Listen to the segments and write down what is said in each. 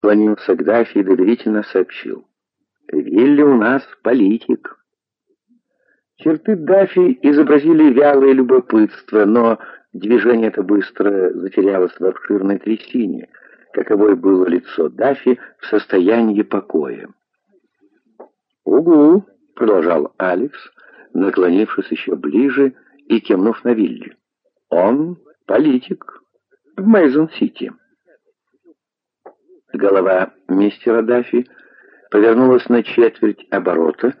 Склонился к Даффи и доверительно сообщил. «Вилли у нас политик». Черты Даффи изобразили вялое любопытство, но движение это быстро затерялось в обширной трясине, каковой было лицо Даффи в состоянии покоя. «Угу», — продолжал Алекс, наклонившись еще ближе и кивнув на Вилли. «Он политик в Мейзон-Сити». Голова мистера Даффи повернулась на четверть оборота,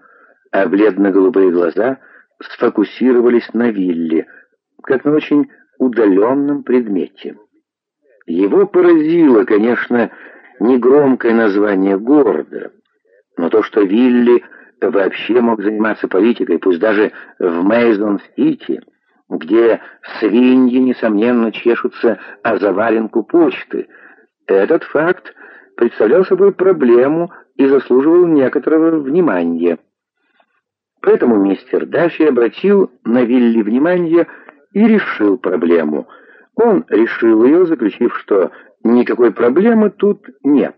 а бледно-голубые глаза сфокусировались на Вилле, как на очень удаленном предмете. Его поразило, конечно, не громкое название города, но то, что Вилли вообще мог заниматься политикой, пусть даже в Мейзон-Сити, где свиньи, несомненно, чешутся о заваленку почты. Этот факт представлял собой проблему и заслуживал некоторого внимания. Поэтому мистер Даффи обратил на Вилли внимание и решил проблему. Он решил ее, заключив, что никакой проблемы тут нет.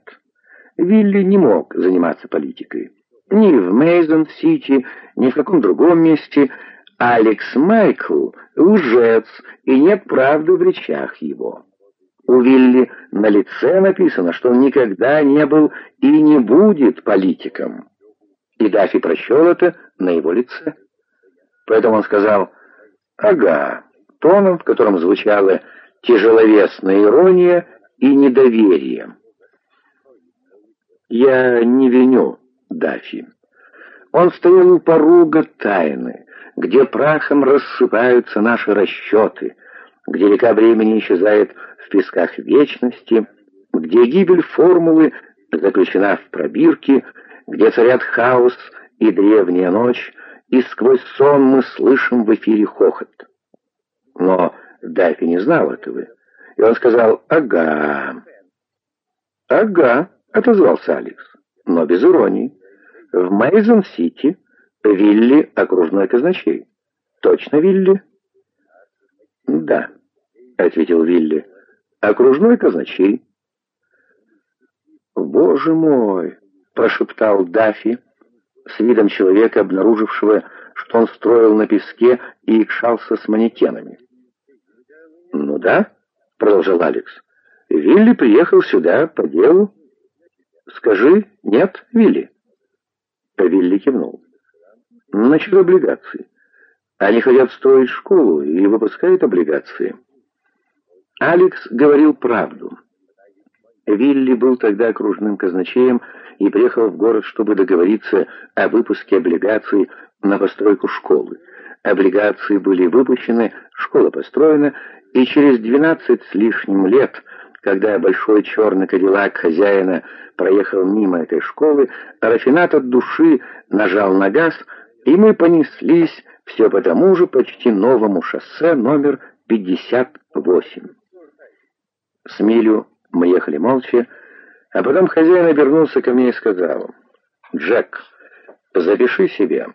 Вилли не мог заниматься политикой. Ни в Мейзон-Сити, ни в каком другом месте. Алекс Майкл — лжец, и нет правды в речах его. У Вилли на лице написано, что он никогда не был и не будет политиком. И Даффи прочел это на его лице. Поэтому он сказал «Ага», тоном, в котором звучала тяжеловесная ирония и недоверие. Я не виню Даффи. Он стоял у порога тайны, где прахом рассыпаются наши расчеты, где река времени исчезает в песках вечности, где гибель формулы заключена в пробирке, где царят хаос и древняя ночь, и сквозь сон мы слышим в эфире хохот. Но Даффи не знал этого, и он сказал «Ага». «Ага», — отозвался Алекс, но без иронии. «В Мейзон-Сити Вилли — окружной казначей». «Точно, Вилли?» «Да», — ответил Вилли, — «окружной казначей». «Боже мой!» — прошептал Даффи с видом человека, обнаружившего, что он строил на песке и икшался с манекенами. «Ну да», — продолжал Алекс, — «Вилли приехал сюда по делу». «Скажи, нет, Вилли?» Вилли кивнул. «Насчет облигаций. Они хотят строить школу и выпускают облигации». Алекс говорил правду. Вилли был тогда окружным казначеем и приехал в город, чтобы договориться о выпуске облигаций на постройку школы. Облигации были выпущены, школа построена, и через 12 с лишним лет, когда большой черный кадиллак хозяина проехал мимо этой школы, Рафинат от души нажал на газ, и мы понеслись все по тому же почти новому шоссе номер 58. С милю мы ехали молча, а потом хозяин обернулся ко мне и сказал, «Джек, запиши себе,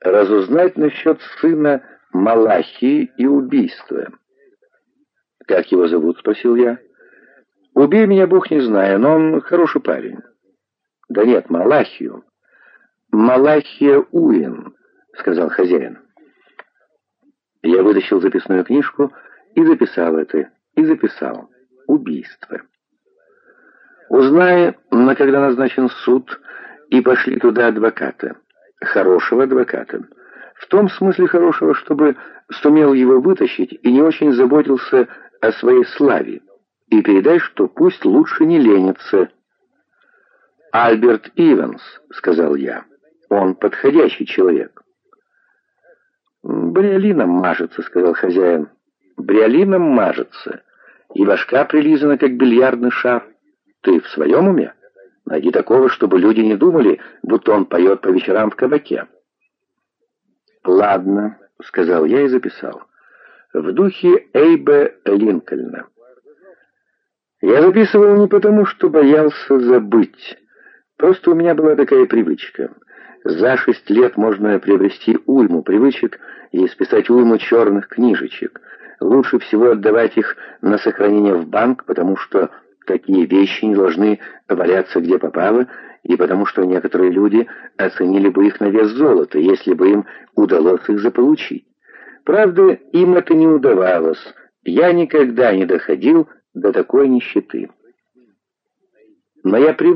разузнать насчет сына Малахии и убийства». «Как его зовут?» — спросил я. «Убей меня, Бог не знаю, но он хороший парень». «Да нет, Малахию». «Малахия Уин», — сказал хозяин. Я вытащил записную книжку и записал это, и записал. Убийство. Узнай, на когда назначен суд, и пошли туда адвоката. Хорошего адвоката. В том смысле хорошего, чтобы сумел его вытащить и не очень заботился о своей славе. И передай, что пусть лучше не ленится. «Альберт Иванс», — сказал я. «Он подходящий человек». «Бриолином мажется», — сказал хозяин. «Бриолином мажется, и башка прилизана, как бильярдный шар. Ты в своем уме? Найди такого, чтобы люди не думали, будто он поет по вечерам в кабаке». «Ладно», — сказал я и записал. «В духе Эйба Линкольна». Я записывал не потому, что боялся забыть. Просто у меня была такая привычка — за шесть лет можно приобрести уйму привычек и списать уйму черных книжечек. Лучше всего отдавать их на сохранение в банк, потому что такие вещи не должны валяться где попало, и потому что некоторые люди оценили бы их на вес золота, если бы им удалось их заполучить. Правда, им это не удавалось. Я никогда не доходил до такой нищеты. Но я привык